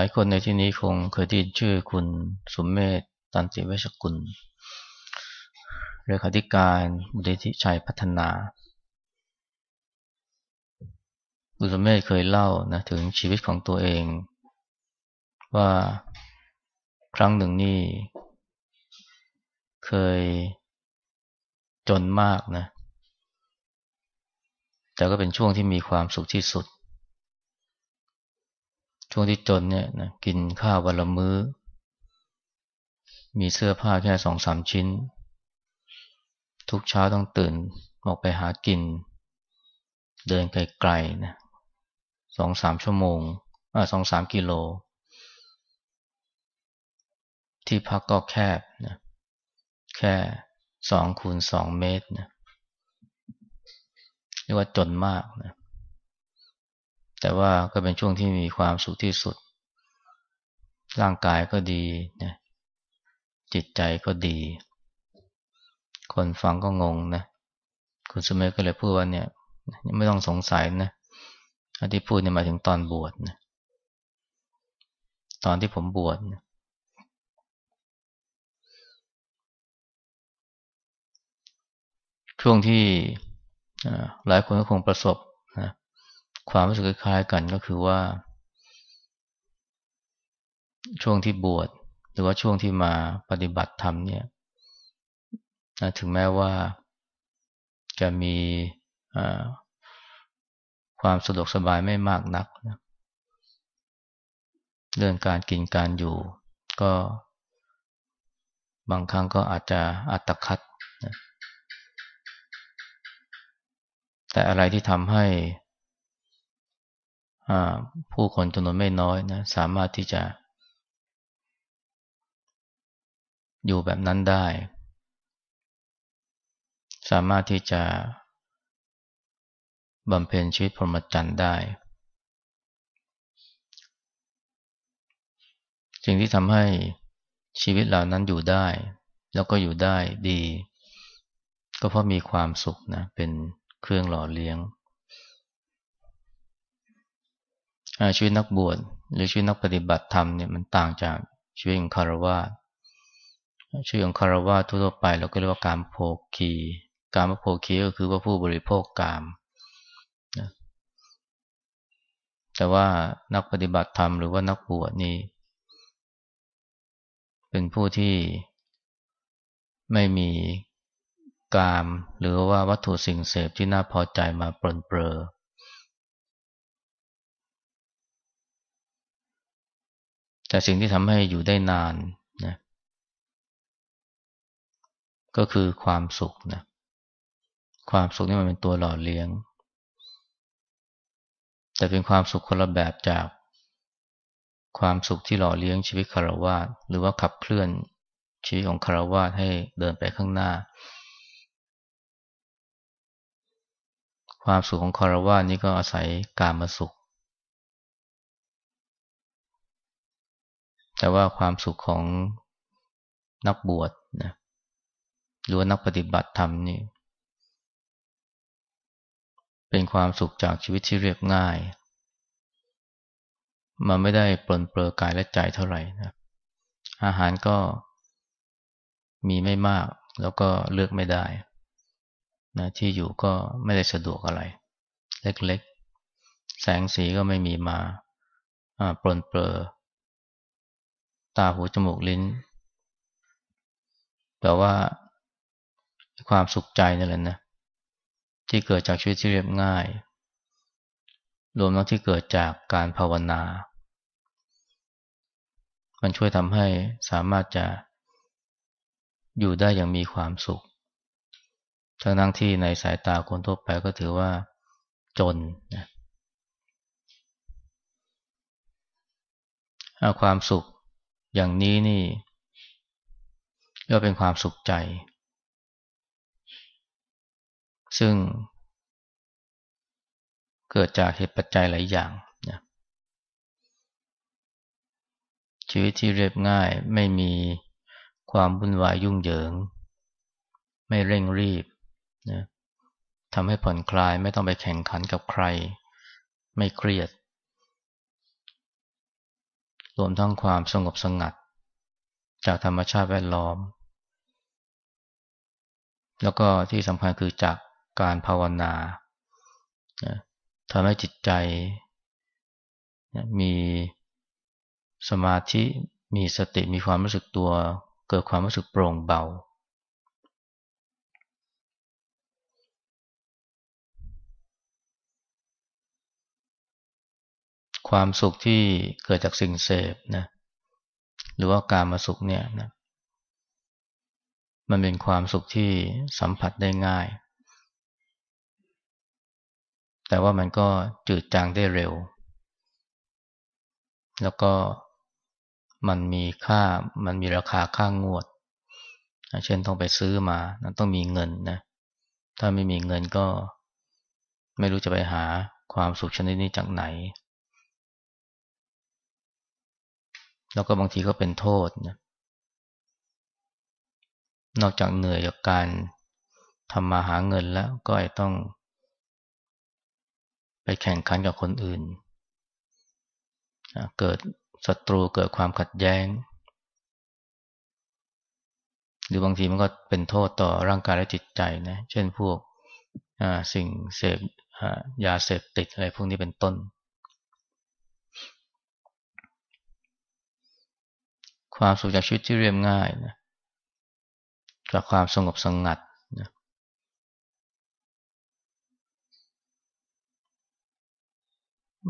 หลายคนในที่นี้คงเคยได้ยินชื่อคุณสุมเมธตันติเวชกุลเลขาธิการบุติธิชัยพัฒนา คุณสุมเมธเคยเล่านะถึงชีวิตของตัวเอง ว่าครั้งหนึ่งนี่ เคยจนมากนะ แต่ก็เป็นช่วงที่มีความสุขที่สุด ช่วงที่จนเนี่ยนะกินข้าววันละมื้อ มีเสื้อผ้าแค่สองสามชิ้น ทุกเช้าต้องตื่นออกไปหากิน เดินไกลๆนะสองสามชั่วโมงอ่าสองสามกิโล ที่พักก็แคบนะแค่สองคูณสองเมตรนะเรียกว่าจนมากนะ แต่ว่าก็เป็นช่วงที่มีความสุขที่สุด ร่างกายก็ดีนะจิตใจก็ดี คนฟังก็งงนะคุณสมัยก็เลยพูดว่าเนี่ย ไม่ต้องสงสัยนะที่พูดเนี่ยมาถึงตอนบวชนะตอนที่ผมบวชนะช่วงที่หลายคนก็คงประสบนะ ความรู้สึกคล้ายกันก็คือว่า ช่วงที่บวชหรือว่าช่วงที่มาปฏิบัติธรรมเนี่ยถึงแม้ว่าจะมีความสะดวกสบายไม่มากนักนะเรื่องการกินการอยู่ ก็บางครั้งก็อาจจะอัตคัดนะแต่อะไรที่ทำให้ ผู้คนจำนวนไม่น้อยนะสามารถที่จะ อยู่แบบนั้นได้ สามารถที่จะบำเพ็ญชีวิตพรหมจรรย์ได้ สิ่งที่ทำให้ชีวิตเหล่านั้นอยู่ได้ แล้วก็อยู่ได้ดี ก็เพราะมีความสุขนะเป็นเครื่องหล่อเลี้ยง ชีวิตนักบวชหรือชีวิตนักปฏิบัติธรรมเนี่ยมันต่างจากชีวิตของคารวะชีวิตของคารวะทั่วไปเราก็เรียกว่าการโภคีการโภคีก็คือว่าผู้บริโภคกามนะแต่ว่านักปฏิบัติธรรมหรือว่านักบวชนี่เป็นผู้ที่ไม่มีกาม หรือว่าวัตถุสิ่งเสพที่น่าพอใจมาปลนเปลือ แต่สิ่งที่ทำให้อยู่ได้นานนะก็คือความสุขนะความสุขนี่มันเป็นตัวหล่อเลี้ยง แต่เป็นความสุขคนละแบบจาก ความสุขที่หล่อเลี้ยงชีวิตคารวะหรือว่าขับเคลื่อนชีวิตของคารวะให้เดินไปข้างหน้า ความสุขของคารวะนี้ก็อาศัยการมาสุข แต่ว่าความสุขของนักบวชนะหรือว่านักปฏิบัติธรรมนี่เป็นความสุขจากชีวิตที่เรียบง่าย มันไม่ได้ปลนเปลือกายและใจเท่าไหร่นะอาหารก็มีไม่มากแล้วก็เลือกไม่ได้นะที่อยู่ก็ไม่ได้สะดวกอะไร เล็กๆ แสงสีก็ไม่มีมาปลนเปลือ ตาหูจมูกลิ้น แต่ว่าความสุขใจนั่นแหละนะ ที่เกิดจากชีวิตที่เรียบง่าย รวมทั้งที่เกิดจากการภาวนา มันช่วยทำให้สามารถจะอยู่ได้อย่างมีความสุข ทั้งทั้งที่ในสายตาคนทั่วไปก็ถือว่าจนนะความสุข อย่างนี้นี่ก็เป็นความสุขใจ ซึ่งเกิดจากเหตุปัจจัยหลายอย่างนะชีวิตที่เรียบง่ายไม่มีความวุ่นวายยุ่งเหยิง ไม่เร่งรีบนะทำให้ผ่อนคลายไม่ต้องไปแข่งขันกับใคร ไม่เครียด รวมทั้งความสงบสงัด จากธรรมชาติแวดล้อม แล้วก็ที่สำคัญคือจากการภาวนาทำให้จิตใจ มีสมาธิมีสติมีความรู้สึกตัว เกิดความรู้สึกโปร่งเบา ความสุขที่เกิดจากสิ่งเสพนะหรือว่าการมาสุขเนี่ยนะมันเป็นความสุขที่สัมผัสได้ง่าย แต่ว่ามันก็จืดจางได้เร็ว แล้วก็มันมีค่ามันมีราคาค่างวด เช่นต้องไปซื้อมาต้องมีเงินนะ ถ้าไม่มีเงินก็ไม่รู้จะไปหาความสุขชนิดนี้จากไหน แล้วก็บางทีก็เป็นโทษนะนอกจากเหนื่อยจากการทำมาหาเงินแล้วก็ต้อง ไปแข่งขันกับคนอื่น เกิดศัตรูเกิดความขัดแย้ง หรือบางทีมันก็เป็นโทษต่อร่างกายและจิตใจนะ เช่นพวกสิ่งเสพยาเสพติดอะไรพวกนี้เป็นต้น ความสุขจากชีวิตที่เรียบง่ายนะจากความสงบสงัดนะ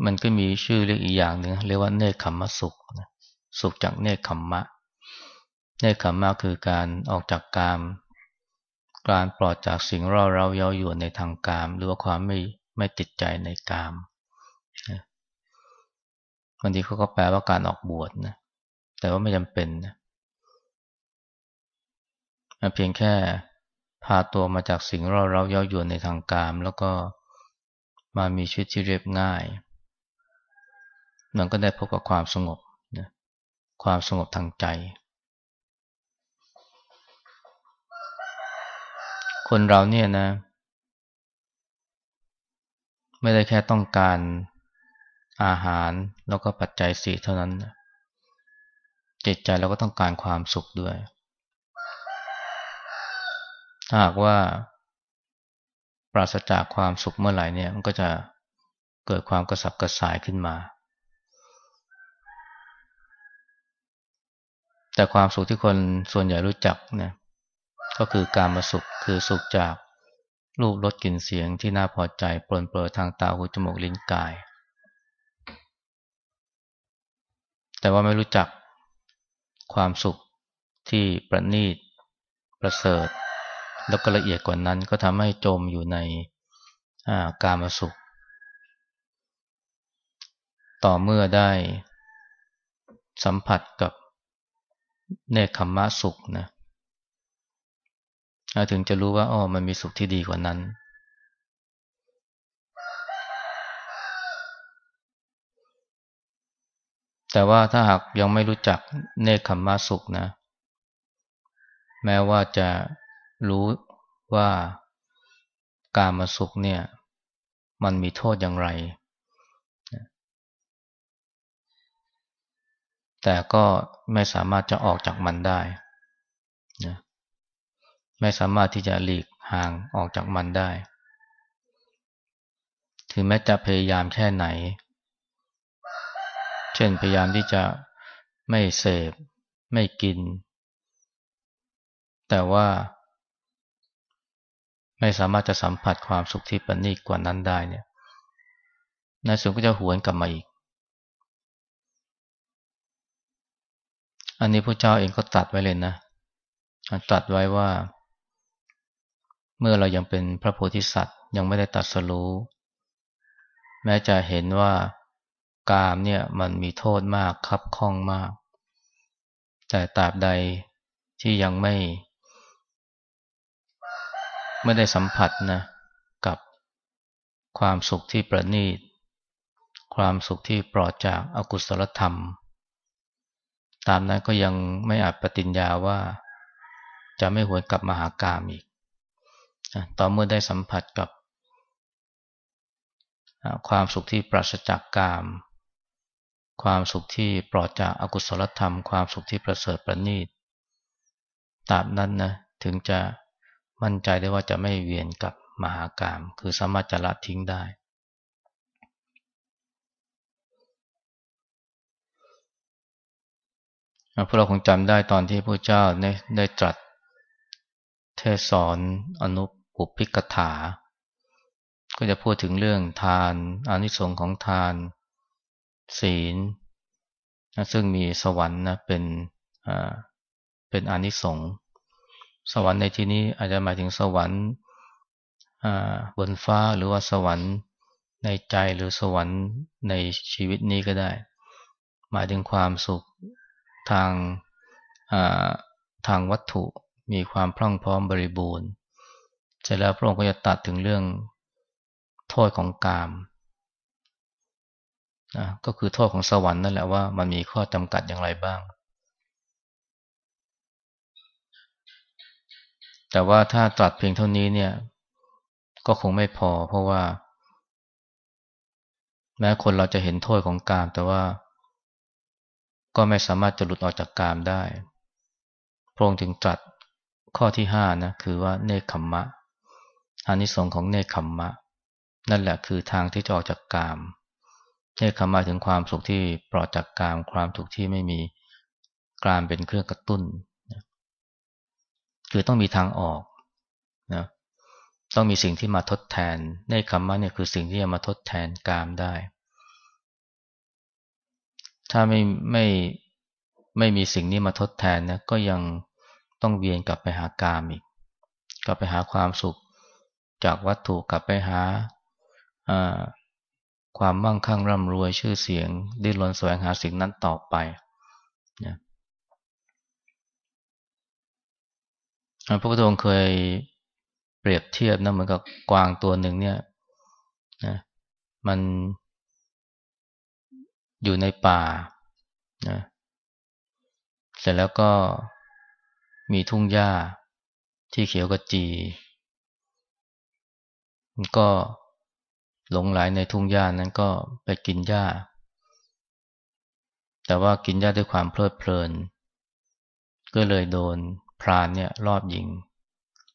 มันก็มีชื่อเรียกอีกอย่างหนึ่งเรียกว่าเนคขมมสุขสุขจากเนคขมมะ เนคขมมะคือการออกจากกาม การปลอดจากสิ่งร่าเร้าเย้าหยวนในทางกาม หรือว่าความไม่ไม่ติดใจในกามบางทีเขาก็แปลว่าการออกบวชนะ แต่ว่าไม่จำเป็นนะเพียงแค่พาตัวมาจากสิ่งร่าเราเย้าหยวนในทางกาม แล้วก็มามีชีวิตที่เรียบง่าย มันก็ได้พบกับความสงบนะความสงบทางใจ คนเราเนี่ยนะ ไม่ได้แค่ต้องการอาหารแล้วก็ปัจจัยสี่เท่านั้น จิตใจเราก็ต้องการความสุขด้วย ถ้าหากว่า ปราศจากความสุขเมื่อไหร่เนี่ย มันก็จะเกิดความกระสับกระส่ายขึ้นมา แต่ความสุขที่คนส่วนใหญ่รู้จักนะก็คือการมาสุขคือสุขจากรูปรสกลิ่นเสียงที่น่าพอใจปลนเปลือทางตาหูจมูกลิ้นกาย แต่ว่าไม่รู้จัก ความสุขที่ประณีต ประเสริฐ แล้วก็ละเอียดกว่านั้นก็ทำให้จมอยู่ในกามสุข ต่อเมื่อได้สัมผัสกับเนคขมมะสุขนะถึงจะรู้ว่าอ๋อมันมีสุขที่ดีกว่านั้น แต่ว่าถ้าหากยังไม่รู้จักเนคขมมะสุขนะ แม้ว่าจะรู้ว่าการมาสุขเนี่ย มันมีโทษอย่างไร แต่ก็ไม่สามารถจะออกจากมันได้นะไม่สามารถที่จะหลีกห่างออกจากมันได้ ถึงแม้จะพยายามแค่ไหน เช่นพยายามที่จะไม่เสพ ไม่กิน แต่ว่า ไม่สามารถจะสัมผัสความสุขที่ประณีตกว่านั้นได้เนี่ยนายสุก็จะหวนกลับมาอีก อันนี้พระเจ้าเองก็ตัดไว้เลยนะตัดไว้ว่า เมื่อเรายังเป็นพระโพธิสัตว์ยังไม่ได้ตัดสรู้ แม้จะเห็นว่า กามเนี่ยมันมีโทษมากคับข้องมาก แต่ตราบใดที่ยังไม่ ไม่ได้สัมผัสนะกับความสุขที่ประณีต ความสุขที่ปลอดจากอากุศลธรรม ตามนั้นก็ยังไม่อาจปฏิญญาว่าจะไม่หวนกลับมาหากามอีก ต่อเมื่อได้สัมผัสกับความสุขที่ปราศจากกาม ความสุขที่ปลอดจากอากุศลธรรม ความสุขที่ประเสริฐประณีตตราบนั้นนะถึงจะมั่นใจได้ว่าจะไม่เวียนกับมหากาม คือสามารถจะละทิ้งได้ พวกเราคงจำได้ตอนที่พระเจ้าได้ตรัสเทศสอนอนุปุพิกถา ก็จะพูดถึงเรื่องทานอนิสงส์ของทาน ศีลซึ่งมีสวรรค์นะเป็นเป็นอนิสงส์สวรรค์ในที่นี้อาจจะหมายถึงสวรรค์บนฟ้าหรือว่าสวรรค์ในใจหรือสวรรค์ในชีวิตนี้ก็ได้ หมายถึงความสุขทางทางวัตถุมีความพรั่งพร้อมบริบูรณ์ เสร็จแล้วพระองค์ก็จะตัดถึงเรื่องโทษของกาม นะก็คือโทษของสวรรค์นั่นแหละว่ามันมีข้อจำกัดอย่างไรบ้าง แต่ว่าถ้าตรัสเพียงเท่านี้เนี่ย ก็คงไม่พอ เพราะว่า แม้คนเราจะเห็นโทษของกาม แต่ว่า ก็ไม่สามารถจะหลุดออกจากกามได้ พระองค์ถึงตรัสข้อที่ห้านะคือว่าเนคขมมะอานิสงส์ของเนคขมมะ นั่นแหละคือทางที่จะออกจากกาม นคขมมะถึงความสุขที่ปลอดจากกามความทุกข์ที่ไม่มีกามเป็นเครื่องกระตุ้นคือต้องมีทางออกนะต้องมีสิ่งที่มาทดแทนเนคขมมะเนี่ยคือสิ่งที่จะมาทดแทนกามได้ ถ้าไม่ไม่ไม่มีสิ่งนี้มาทดแทนนะก็ยังต้องเวียนกลับไปหากามอีก กลับไปหาความสุข จากวัตถุกลับไปหา ความมั่งคั่งร่ำรวยชื่อเสียง ดิ้นรนแสวงหาสิ่งนั้นต่อไปนะพระพุทธองค์เคยเปรียบเทียบนะเหมือนกับกวางตัวหนึ่งเนี่ยนะมันอยู่ในป่านะเสร็จแล้วก็มีทุ่งหญ้าที่เขียวกระจีมันก็ หลงไหลในทุ่งหญ้านั้นก็ไปกินหญ้า แต่ว่ากินหญ้าด้วยความเพลิดเพลิน ก็เลยโดนพรานเนี่ยรอบยิง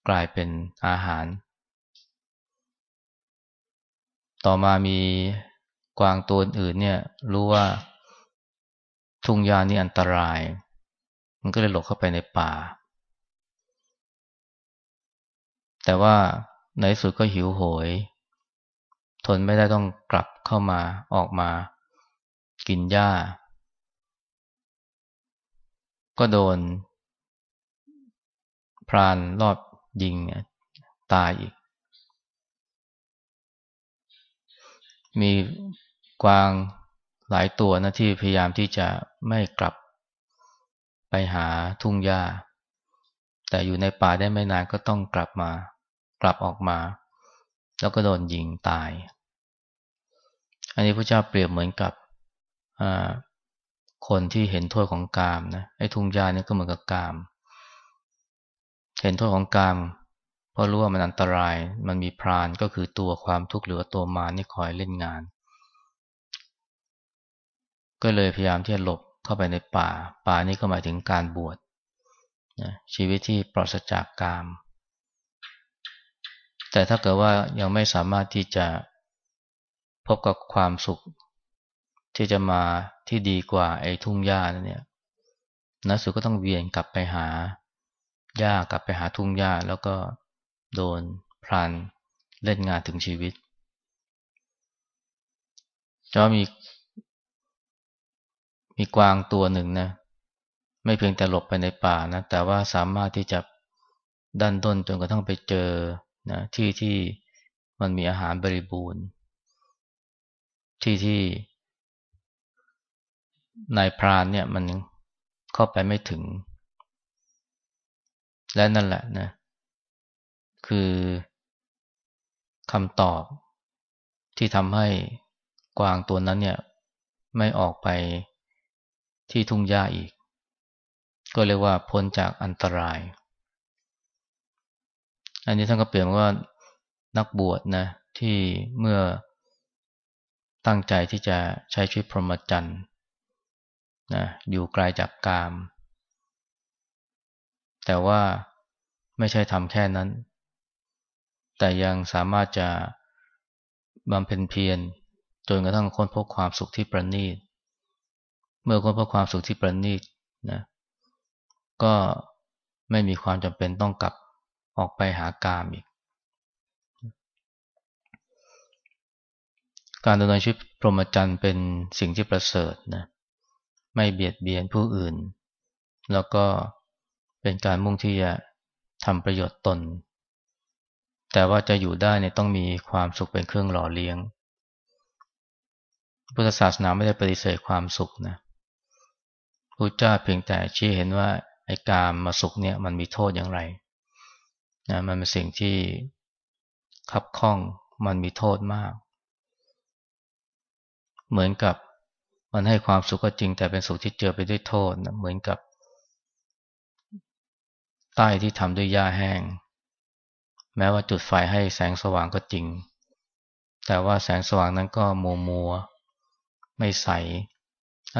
กลายเป็นอาหาร ต่อมามีกวางตัวอื่นเนี่ยรู้ว่าทุ่งหญ้านี่อันตราย มันก็เลยหลบเข้าไปในป่า แต่ว่าในสุดก็หิวโหย ทนไม่ได้ต้องกลับเข้ามาออกมา กินหญ้า ก็โดน พรานรอบยิงตายอีก มีกวางหลายตัวนะที่พยายามที่จะไม่กลับไปหาทุ่งหญ้า แต่อยู่ในป่าได้ไม่นานก็ต้องกลับมา กลับออกมา แล้วก็โดนยิงตาย อันนี้พระเจ้าเปรียบเหมือนกับคนที่เห็นโทษของกามนะไอ้ทุ่งหญ้านี่ก็เหมือนกับกาม เห็นโทษของกามเพราะรู้ว่ามันอันตราย มันมีพรานก็คือตัวความทุกข์หรือตัวมานี่คอยเล่นงาน ก็เลยพยายามที่จะหลบเข้าไปในป่า ป่านี้ก็หมายถึงการบวชนะชีวิตที่ปราศจากกาม แต่ถ้าเกิดว่ายังไม่สามารถที่จะ พบกับความสุข ที่จะมาที่ดีกว่าไอ้ทุ่งหญ้านั่นเนี่ยนักสุก็ต้องเวียนกลับไปหาหญ้ากลับไปหาทุ่งหญ้าแล้วก็โดนพรานเล่นงานถึงชีวิตจะมี มีกวางตัวหนึ่งนะไม่เพียงแต่หลบไปในป่านะแต่ว่าสามารถที่จะดันด้นจนกระทั่งไปเจอนะที่ที่มันมีอาหารบริบูรณ์ ที่ที่นายพรานเนี่ยมันเข้าไปไม่ถึง และนั่นแหละนะ คือคำตอบที่ทำให้กวางตัวนั้นเนี่ย ไม่ออกไปที่ทุ่งหญ้าอีก ก็เรียกว่าพ้นจากอันตราย อันนี้ท่านก็เปลี่ยนว่านักบวชนะ ที่เมื่อ ตั้งใจที่จะใช้ชีวิตพรหมจรรย์นะอยู่ไกลจากกาม แต่ว่าไม่ใช่ทำแค่นั้น แต่ยังสามารถจะบำเพ็ญเพียรจนกระทั่งค้นพบความสุขที่ประณีต เมื่อค้นพบความสุขที่ประณีตนะก็ไม่มีความจำเป็นต้องกลับออกไปหากามอีก การดำเนินชีวิตพรหมจรรย์เป็นสิ่งที่ประเสริฐนะไม่เบียดเบียนผู้อื่น แล้วก็เป็นการมุ่งที่จะทำประโยชน์ตน แต่ว่าจะอยู่ได้เนี่ยต้องมีความสุขเป็นเครื่องหล่อเลี้ยง พุทธศาสนาไม่ได้ปฏิเสธความสุขนะพระเจ้าเพียงแต่ชี้เห็นว่าไอ้การมาสุขเนี่ยมันมีโทษอย่างไรนะมันเป็นสิ่งที่ขับข้องมันมีโทษมาก เหมือนกับมันให้ความสุขก็จริง แต่เป็นสุขที่เจอไปด้วยโทษนะเหมือนกับ ใต้ที่ทำด้วยหญ้าแห้ง แม้ว่าจุดไฟให้แสงสว่างก็จริง แต่ว่าแสงสว่างนั้นก็มัวมัวไม่ใส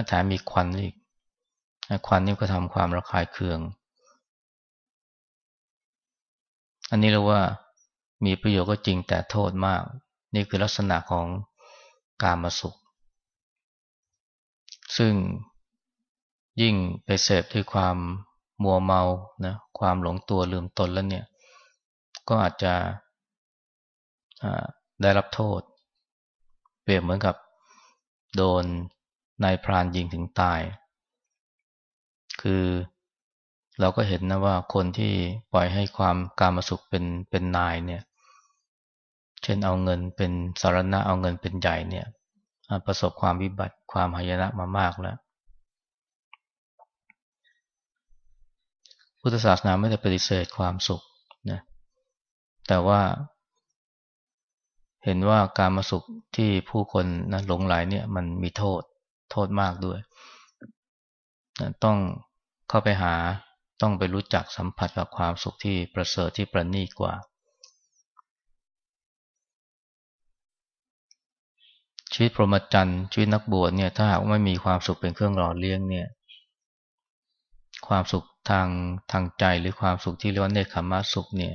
แถมมีควันอีกควันนี่ก็ทำความระคายเคือง อันนี้เรียกว่ามีประโยชน์ก็จริงแต่โทษมาก นี่คือลักษณะของการมาสุข ซึ่งยิ่งไปเสพด้วยความมัวเมานะความหลงตัวลืมตนแล้วเนี่ย ก็อาจจะได้รับโทษ เปรียบเหมือนกับโดนนายพรานยิงถึงตาย คือเราก็เห็นนะว่าคนที่ปล่อยให้ความการมาสุขเป็นเป็นนายเนี่ย เช่นเอาเงินเป็นสารณะเอาเงินเป็นใหญ่เนี่ย ประสบความวิบัติความหายนะมามากแล้วพุทธศาสนาไม่ได้ปฏิเสธความสุขนะแต่ว่า เห็นว่าการมาสุขที่ผู้คนนะหลงไหลเนี่ยมันมีโทษโทษมากด้วยต้องเข้าไปหาต้องไปรู้จักสัมผัสกับความสุขที่ประเสริฐที่ประณีตกว่า ชีวิตพรหมจรรย์ชีวิตนักบวชเนี่ยถ้าหากไม่มีความสุขเป็นเครื่องหล่อเลี้ยงเนี่ยความสุขทางทางใจหรือความสุขที่เรียกว่าเนคขมาสุขเนี่ย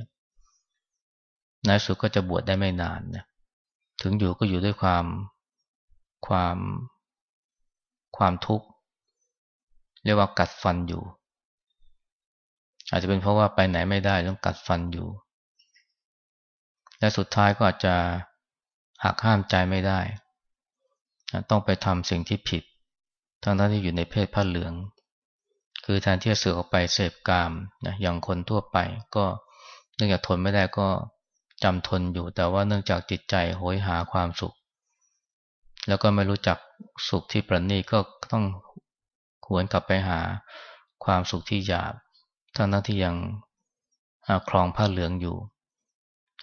ในสุดก็จะบวชได้ไม่นานนะถึงอยู่ก็อยู่ด้วยความความความทุกข์เรียกว่ากัดฟันอยู่ อาจจะเป็นเพราะว่าไปไหนไม่ได้ต้องกัดฟันอยู่ และสุดท้ายก็อาจจะหักห้ามใจไม่ได้ ต้องไปทำสิ่งที่ผิด ทั้งนั้นที่อยู่ในเพศผ้าเหลือง คือแทนที่จะเสือออกไปเสพกามนะอย่างคนทั่วไปก็เนื่องจากทนไม่ได้ก็จำทนอยู่ แต่ว่าเนื่องจากจิตใจโหยหาความสุข แล้วก็ไม่รู้จักสุขที่ประณีตก็ต้องหวนกลับไปหาความสุขที่หยาบทั้งนั้นที่ยังคลองผ้าเหลืองอยู่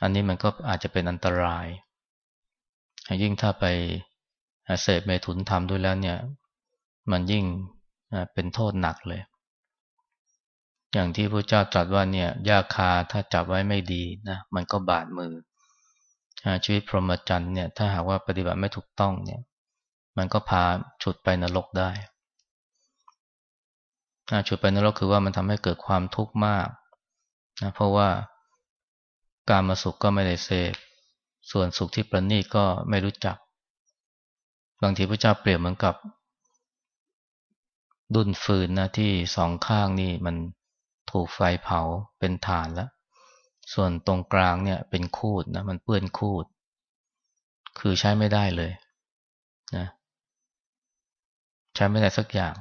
อันนี้มันก็อาจจะเป็นอันตราย ยิ่งถ้าไป เสพเมถุนทำด้วยแล้วเนี่ย มันยิ่งเป็นโทษหนักเลย อย่างที่พระเจ้าตรัสว่าเนี่ยยาคาถ้าจับไว้ไม่ดีนะมันก็บาดมือชีวิตพรหมจรรย์เนี่ย ถ้าหากว่าปฏิบัติไม่ถูกต้องเนี่ย มันก็พาฉุดไปนรกได้ฉุดไปนรกคือว่ามันทำให้เกิดความทุกข์มากนะเพราะว่าการมาสุขก็ไม่ได้เสพส่วนสุขที่ประณีตก็ไม่รู้จัก บางทีพระเจ้าเปรียบเหมือนกับ ดุนฟืนนะที่สองข้างนี่มันถูกไฟเผาเป็นฐานแล้ว ส่วนตรงกลางเนี่ยเป็นคูดนะมันเปื้อนคูด คือใช้ไม่ได้เลยนะใช้ไม่ได้สักอย่าง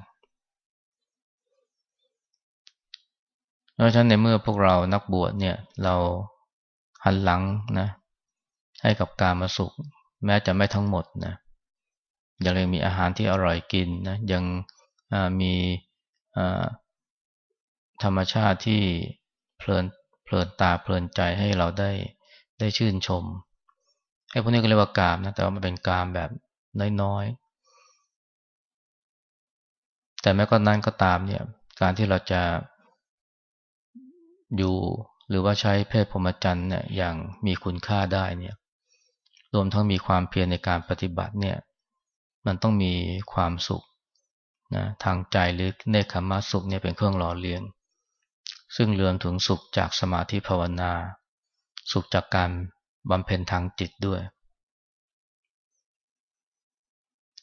เพราะฉะนั้นในเมื่อพวกเรานักบวชเนี่ย เราหันหลังนะ ให้กับการมาสุข แม้จะไม่ทั้งหมดนะ ยังมีอาหารที่อร่อยกินนะยังมีธรรมชาติที่เพลินเพลินตาเพลินใจให้เราได้ได้ชื่นชมไอ้พวกนี้ก็เรียกว่ากามนะแต่ว่ามันเป็นกามแบบน้อยๆ แต่แม้ก็นั้นก็ตามเนี่ยการที่เราจะอยู่หรือว่าใช้เพศพรหมจรรย์เนี่ยอย่างมีคุณค่าได้เนี่ยรวมทั้งมีความเพียรในการปฏิบัติเนี่ย มันต้องมีความสุขนะทางใจหรือเนคขมาสุขเนี่ยเป็นเครื่องหล่อเลี้ยง ซึ่งเลื่อมถึงสุขจากสมาธิภาวนา สุขจากการบำเพ็ญทางจิตด้วย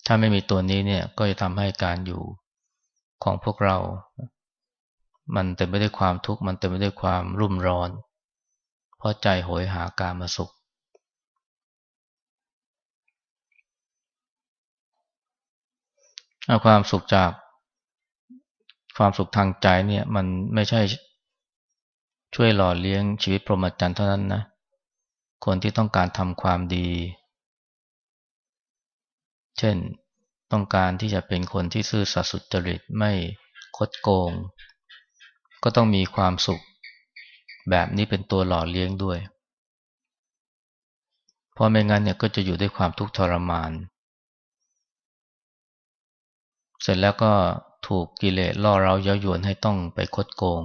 ถ้าไม่มีตัวนี้เนี่ยก็จะทำให้การอยู่ของพวกเรา มันเต็มไปด้วยความทุกข์ มันเต็มไปด้วยความรุ่มร้อน เพราะใจโหยหาการมาสุข ความสุขจากความสุขทางใจเนี่ย มันไม่ใช่ช่วยหล่อเลี้ยงชีวิตพรหมจรรย์เท่านั้นนะ คนที่ต้องการทำความดี เช่นต้องการที่จะเป็นคนที่ซื่อสัตย์สุจริตไม่คดโกง ก็ต้องมีความสุข แบบนี้เป็นตัวหล่อเลี้ยงด้วย เพราะไม่งั้นเนี่ยก็จะอยู่ด้วยความทุกข์ทรมาน เสร็จแล้วก็ถูกกิเลสล่อเราเย้ายวนให้ต้องไปคดโกง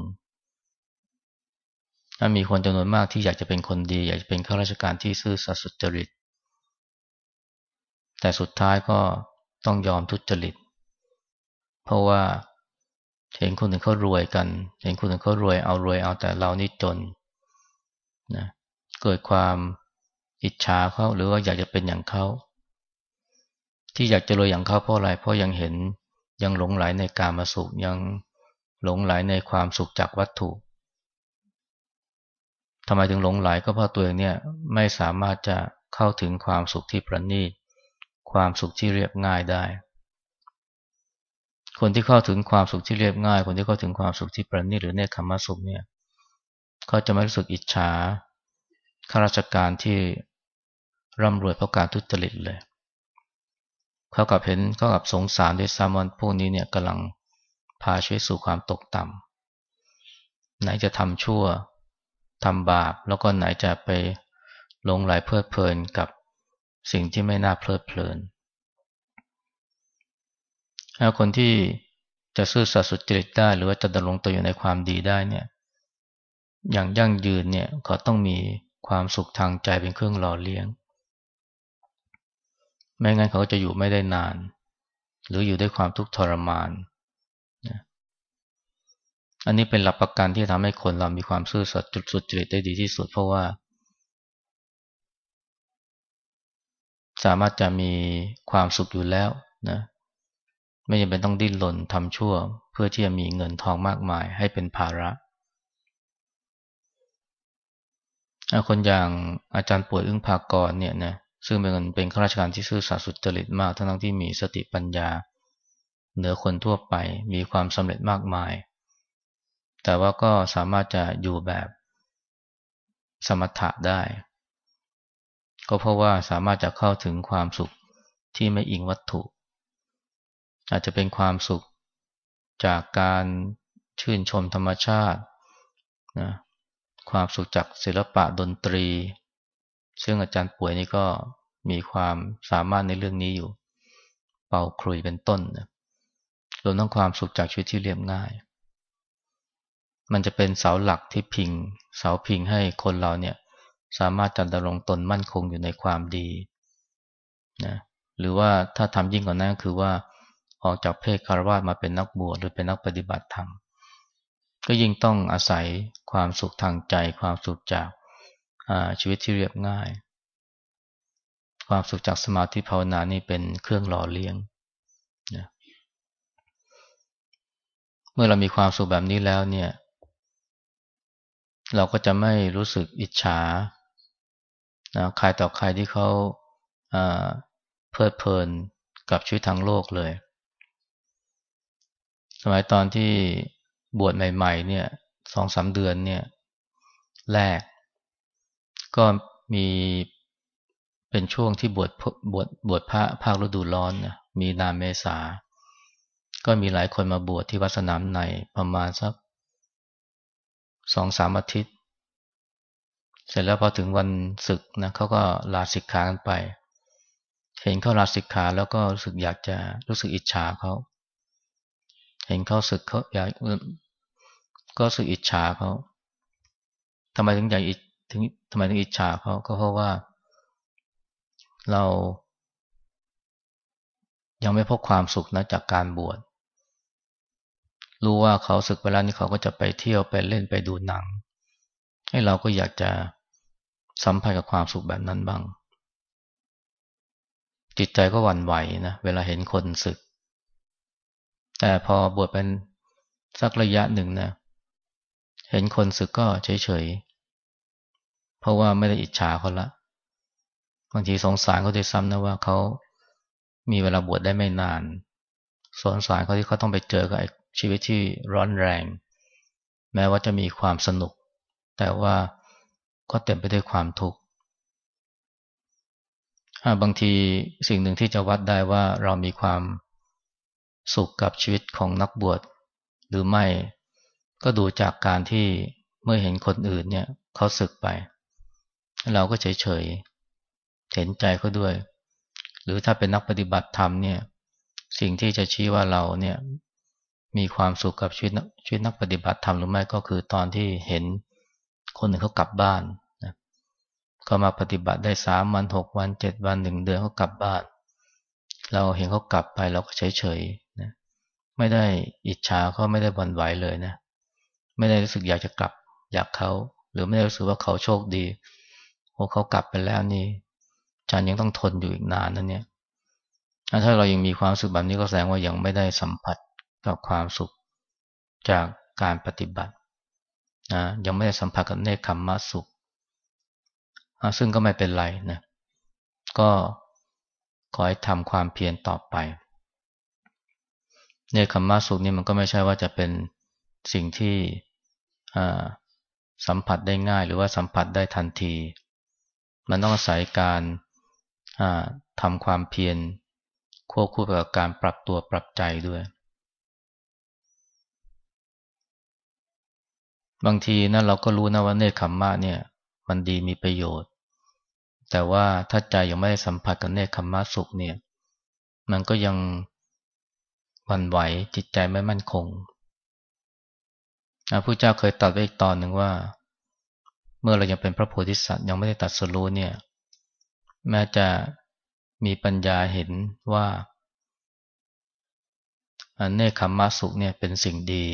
ถ้ามีคนจำนวนมากที่อยากจะเป็นคนดี อยากจะเป็นข้าราชการที่ซื่อสัตย์สุจริต แต่สุดท้ายก็ต้องยอมทุจริต เพราะว่าเห็นคนอื่นเขารวยกัน เห็นคนอื่นเขารวยเอารวยเอาแต่เรานี่จนนะเกิดความอิจฉาเขาหรือว่าอยากจะเป็นอย่างเขาที่อยากจะรวยอย่างเขาเพราะอะไรเพราะยังเห็น ยังหลงไหลในการมาสุข ยังหลงไหลในความสุขจากวัตถุทำไมถึงหลงไหลก็เพราะตัวเองเนี่ยไม่สามารถจะเข้าถึงความสุขที่ประณีต ความสุขที่เรียบง่ายได้ คนที่เข้าถึงความสุขที่เรียบง่าย คนที่เข้าถึงความสุขที่ประณีตหรือเนคขมสุขเนี่ยเขาจะไม่รู้สึกอิจฉาข้าราชการที่ร่ำรวยเพราะการทุจริตเลย เขากับเห็นเขากับสงสารด้วยซ้ำว่าพวกนี้เนี่ยกำลังพาชีวิตสู่ความตกต่ำไหนจะทำชั่วทำบาป แล้วก็ไหนจะไปหลงไหลเพลิดเพลินกับสิ่งที่ไม่น่าเพลิดเพลินคนที่จะซื่อสัตย์สุจริตได้ หรือว่าจะดำรงตัวอยู่ในความดีได้เนี่ย อย่างยั่งยืนเนี่ยเขาต้องมีความสุขทางใจเป็นเครื่องหล่อเลี้ยง ไม่งั้นเขาจะอยู่ไม่ได้นาน หรืออยู่ด้วยความทุกข์ทรมานนะอันนี้เป็นหลักประกันที่ทำให้คนเรามีความซื่อสัตย์จุดสุดจริตได้ดีที่สุด เพราะว่า สามารถจะมีความสุขอยู่แล้วนะไม่จำเป็นต้องดิ้นรนทำชั่ว เพื่อที่จะมีเงินทองมากมายให้เป็นภาระคนอย่างอาจารย์ป่วยอึ้งภากรเนี่ยนะ ซึ่งเป็นเป็นข้าราชการที่ซื่อสัตย์สุจริตมากทั้งที่มีสติปัญญา เหนือคนทั่วไปมีความสำเร็จมากมาย แต่ว่าก็สามารถจะอยู่แบบสมถะได้ ก็เพราะว่าสามารถจะเข้าถึงความสุขที่ไม่อิงวัตถุ อาจจะเป็นความสุขจากการชื่นชมธรรมชาตินะความสุขจากศิลปะดนตรี ซึ่งอาจารย์ป่วยนี่ก็มีความสามารถในเรื่องนี้อยู่ เป่าคลุยเป็นต้นนะรวมทั้งความสุขจากชีวิตที่เรียบง่าย มันจะเป็นเสาหลักที่พิง เสาพิงให้คนเราเนี่ย สามารถจัดรงตนมั่นคงอยู่ในความดีนะหรือว่าถ้าทำยิ่งกว่านั้นคือว่าออกจากเพศคารวะมาเป็นนักบวชหรือเป็นนักปฏิบัติธรรมก็ยิ่งต้องอาศัยความสุขทางใจ ความสุขจาก ชีวิตที่เรียบง่าย ความสุขจากสมาธิภาวนานี่เป็นเครื่องหล่อเลี้ยงนะเมื่อเรามีความสุขแบบนี้แล้วเนี่ย เราก็จะไม่รู้สึกอิจฉานะใครต่อใครที่เขาเพลิดเพลินกับชีวิตทางโลกเลย สมัยตอนที่บวชใหม่ ๆ เนี่ยสองสาเดือนเนี่ย แรก ก็มีเป็นช่วงที่บวชบวชบวชพระภาคฤดูร้อนนะมีนาเมษา ก็มีหลายคนมาบวชที่วัดสนามในประมาณสักสองสามอาทิตย์ เสร็จแล้วพอถึงวันศึกนะเขาก็ลาสิกขากันไป เห็นเขาลาสิกขาแล้วก็รู้สึกอยากจะรู้สึกอิจฉาเขา เห็นเขาศึกเขาอยากก็รู้สึกอิจฉาเขาทำไมถึงอยากอิจ ถึงทำไมถึงอิจฉาเขาก็เพราะว่า เรายังไม่พบความสุขนะจากการบวช รู้ว่าเขาศึกไปแล้วนี่เขาก็จะไปเที่ยวไปเล่นไปดูหนัง ให้เราก็อยากจะสัมผัสกับความสุขแบบนั้นบ้าง จิตใจก็หวั่นไหวนะเวลาเห็นคนศึก แต่พอบวชเป็นสักระยะหนึ่งนะ เห็นคนศึกก็เฉย เพราะว่าไม่ได้อิจฉาเขาละ บางทีสงสารเขาด้วยซ้ำนะว่าเขามีเวลาบวชได้ไม่นาน สงสารเขาที่เขาต้องไปเจอกับชีวิตที่ร้อนแรง แม้ว่าจะมีความสนุก แต่ว่าก็เต็มไปด้วยความทุกข์บางทีสิ่งหนึ่งที่จะวัดได้ว่าเรามีความสุขกับชีวิตของนักบวชหรือไม่ก็ดูจากการที่เมื่อเห็นคนอื่นเนี่ยเขาศึกไป เราก็เฉยเฉยเห็นใจเขาด้วย หรือถ้าเป็นนักปฏิบัติธรรมเนี่ย สิ่งที่จะชี้ว่าเราเนี่ย มีความสุขกับชีวิตชีวิตนักปฏิบัติธรรมหรือไม่ก็คือตอนที่เห็นคนหนึ่งเขากลับบ้านนะเขามาปฏิบัติได้สามวันหกวันเจ็ดวันหนึ่งเดือนเขากลับบ้าน เราเห็นเขากลับไปเราก็เฉยเฉยนะไม่ได้อิจฉาเขาไม่ได้บันไหวเลยนะ ไม่ได้รู้สึกอยากจะกลับอยากเขาหรือไม่ได้รู้สึกว่าเขาโชคดี โอ้เขากลับไปแล้วนี่ฉันยังต้องทนอยู่อีกนานนั่นเนี่ยถ้าเรายังมีความสุขแบบนี้ก็แสดงว่ายังไม่ได้สัมผัสกับความสุขจากการปฏิบัตินะยังไม่ได้สัมผัสกับเนคขมมะสุข ซึ่งก็ไม่เป็นไรนะ ก็ขอให้ทำความเพียรต่อไป เนคขมมะสุขนี่มันก็ไม่ใช่ว่าจะเป็นสิ่งที่สัมผัสได้ง่าย หรือว่าสัมผัสได้ทันที มันต้องอาศัยการทำความเพียรควบคู่กับการปรับตัวปรับใจด้วย บางทีนะเราก็รู้นะว่าเนคขมมะเนี่ย มันดีมีประโยชน์ แต่ว่าถ้าใจยังไม่ได้สัมผัสกับเนคขมมะสุขเนี่ย มันก็ยังวันไหวจิตใจไม่มั่นคงพระพุทธเจ้าเคยตัดไว้อีกตอนหนึ่งว่า เมื่อเรายังเป็นพระโพธิสัตว์ยังไม่ได้ตัดสรู้เนี่ย แม้จะมีปัญญาเห็นว่าเนคขมมาสุขเนี่ยเป็นสิ่งดี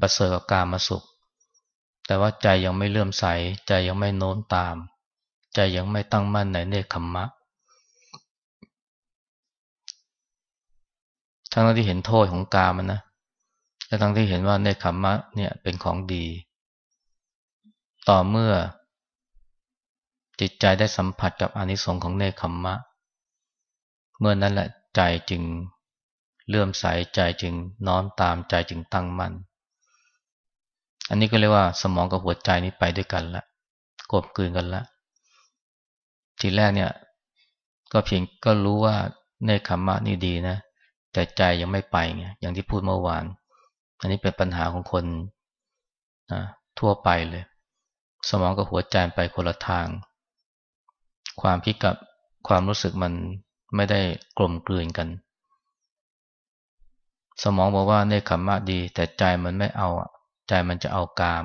ประเสริฐกับการมาสุข แต่ว่าใจยังไม่เลื่อมใส ใจยังไม่โน้มตาม ใจยังไม่ตั้งมั่นในเนคขมมะทั้งที่เห็นโทษของกามันนะและทั้งที่เห็นว่าเนคขมมะเนี่ยเป็นของดี ต่อเมื่อ จิตใจได้สัมผัสกับอนิสงค์ของเนคขมมะ เมื่อนั้นแหละใจจึงเลื่อมใสใจจึงน้อมตามใจจึงตั้งมั่น อันนี้ก็เรียกว่าสมองกับหัวใจนี้ไปด้วยกันละกบกืนกันละทีแรกเนี่ยก็เพียงก็รู้ว่าเนคขมมะนี่ดีนะ แต่ใจยังไม่ไปไงอย่างที่พูดเมื่อวาน อันนี้เป็นปัญหาของคนนะทั่วไปเลย สมองกับหัวใจไปคนละทาง ความคิดกับความรู้สึกมันไม่ได้กลมกลืนกัน สมองบอกว่าเนคขมมะดี แต่ใจมันไม่เอาใจมันจะเอากาม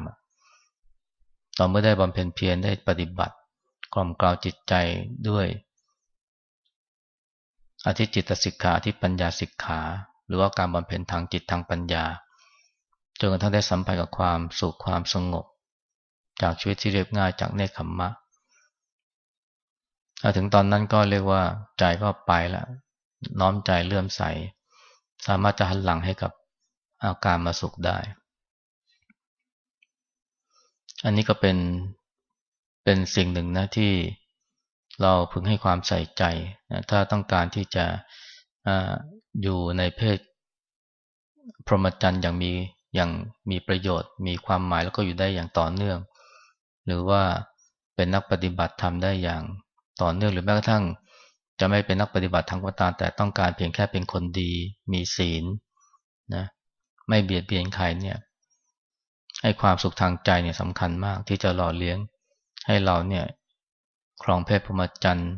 ต่อเมื่อได้บำเพ็ญเพียรได้ปฏิบัติ กล่อมกล่าวจิตใจด้วยอธิจิตสิกขาที่ปัญญาสิกขา หรือว่าการบำเพ็ญทางจิตทางปัญญาจนกระทั่งได้สัมผัสกับความสุขความสงบ จากชีวิตที่เรียบง่ายจากเนคขมมะถึงตอนนั้นก็เรียกว่าใจก็ไปแล้วน้อมใจเลื่อมใส สามารถจะหันหลังให้กับอาการมาสุขได้ อันนี้ก็เป็นเป็นสิ่งหนึ่งนะที่เราพึงให้ความใส่ใจนะถ้าต้องการที่จะออยู่ในเพศพรหมจรรย์อย่างมีอย่างมีประโยชน์ มีความหมายแล้วก็อยู่ได้อย่างต่อเนื่อง หรือว่าเป็นนักปฏิบัติทำได้อย่างต่อเนื่องหรือแม้กระทั่ง จะไม่เป็นนักปฏิบัติทางก็ตามแต่ต้องการเพียงแค่เป็นคนดี มีศีลนะไม่เบียดเบียนใครเนี่ยให้ความสุขทางใจเนี่ยสำคัญมากที่จะหล่อเลี้ยง ให้เราเนี่ยครองเพศพรหมจรรย์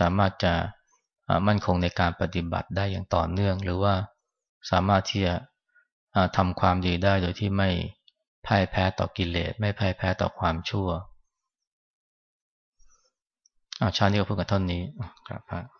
สามารถจะมั่นคงในการปฏิบัติได้อย่างต่อเนื่อง หรือว่าสามารถที่จะทำความดีได้โดยที่ไม่ พ่ายแพ้ต่อกิเลส ไม่พ่ายแพ้ต่อความชั่วอาชาตินี้ก็พูดกันเท่านี้ครับ